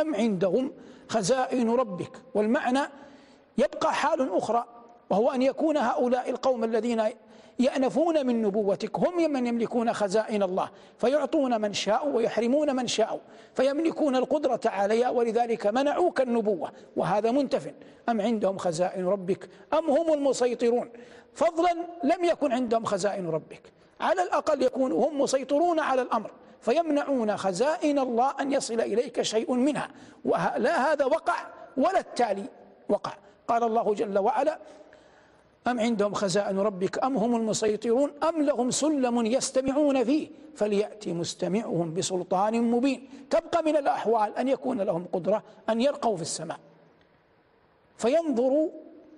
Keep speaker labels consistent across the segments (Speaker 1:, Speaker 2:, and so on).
Speaker 1: أم عندهم خزائن ربك؟ والمعنى يبقى حال أخرى وهو أن يكون هؤلاء القوم الذين يأنفون من نبوتك هم من يملكون خزائن الله فيعطون من شاء ويحرمون من شاء فيملكون القدرة عليها ولذلك منعوك النبوة وهذا منتف أم عندهم خزائن ربك؟ أم هم المسيطرون؟ فضلا لم يكن عندهم خزائن ربك على الأقل يكونوا هم مسيطرون على الأمر. فيمنعون خزائن الله أن يصل إليك شيء منها. ولا هذا وقع ولا التالي وقع. قال الله جل وعلا أم عندهم خزائن ربك أم هم المسيطرون أم لهم سلم يستمعون فيه؟ فليأتي مستمعهم بسلطان مبين. تبقى من الأحوال أن يكون لهم قدرة أن يرقوا في السماء. فينظروا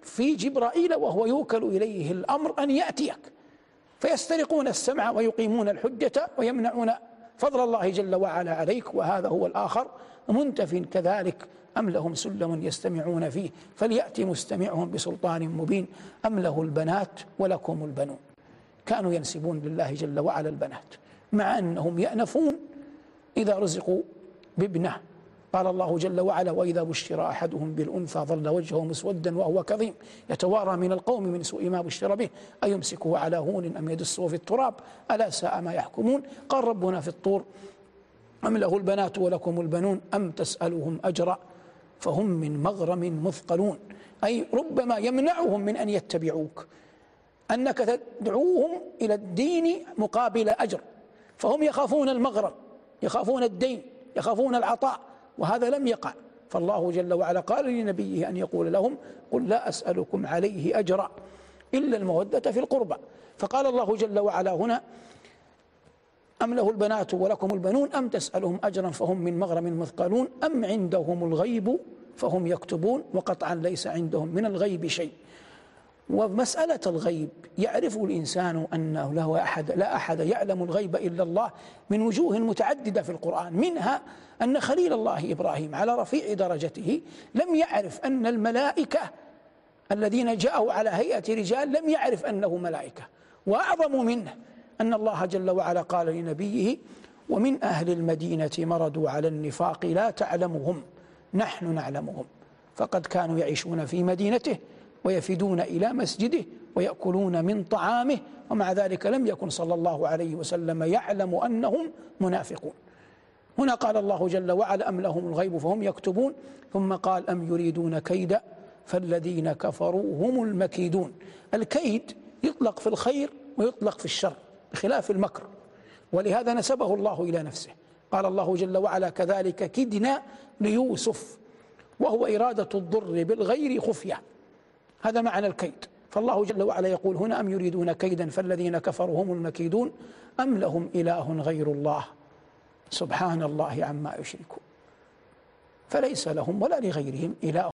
Speaker 1: في جبرائيل وهو يوكل إليه الأمر أن يأتيك. فيسترقون السمع ويقيمون الحجة ويمنعون فضل الله جل وعلا عليك وهذا هو الآخر. منتف كذلك أم لهم سلم يستمعون فيه؟ فليأتي مستمعهم بسلطان مبين. أم له البنات ولكم البنون. كانوا ينسبون لله جل وعلا البنات مع أنهم يأنفون إذا رزقوا بابنه. قال الله جل وعلا وإذا بشر أحدهم بالأنثى ظل وجهه مسودا وهو كظيم يتوارى من القوم من سوء ما بشر به أيمسكه على هون أم يدسه في التراب؟ ألا ساء ما يحكمون؟ قال ربنا في الطور أم له البنات ولكم البنون أم تسألهم أجرا؟ فهم من مغرم مثقلون. أي ربما يمنعهم من أن يتبعوك أنك تدعوهم إلى الدين مقابل أجر فهم يخافون المغرم يخافون الدين يخافون العطاء وهذا لم يقع. فالله جل وعلا قال لنبيه أن يقول لهم قل لا أسألكم عليه أجرا إلا المودة في القربى. فقال الله جل وعلا هنا أم له البنات ولكم البنون أم تسألهم أجرا فهم من مغرم مثقلون أم عندهم الغيب فهم يكتبون وقطعا ليس عندهم من الغيب شيء. ومسألة الغيب يعرف الإنسان أنه له أحد لا أحد يعلم الغيب إلا الله من وجوه متعددة في القرآن منها أن خليل الله إبراهيم على رفيع درجته لم يعرف أن الملائكة الذين جاءوا على هيئة رجال لم يعرف أنه ملائكة. وأعظم منه أن الله جل وعلا قال لنبيه ومن أهل المدينة مردوا على النفاق لا تعلمهم نحن نعلمهم. فقد كانوا يعيشون في مدينته. ويفدون إلى مسجده ويأكلون من طعامه ومع ذلك لم يكن صلى الله عليه وسلم يعلم أنهم منافقون. هنا قال الله جل وعلا أم لهم الغيب فهم يكتبون؟ ثم قال أم يريدون كيدا فالذين كفروا هم المكيدون. الكيد يطلق في الخير ويطلق في الشر بخلاف المكر. ولهذا نسبه الله إلى نفسه. قال الله جل وعلا كذلك كدنا ليوسف وهو إرادة الضر بالغير خفية. هذا معنى الكيد. فالله جل وعلا يقول هنا أم يريدون كيدا فالذين كفروا هم المكيدون؟ أم لهم إله غير الله؟ سبحان الله عما يشركون. فليس لهم ولا لغيرهم إله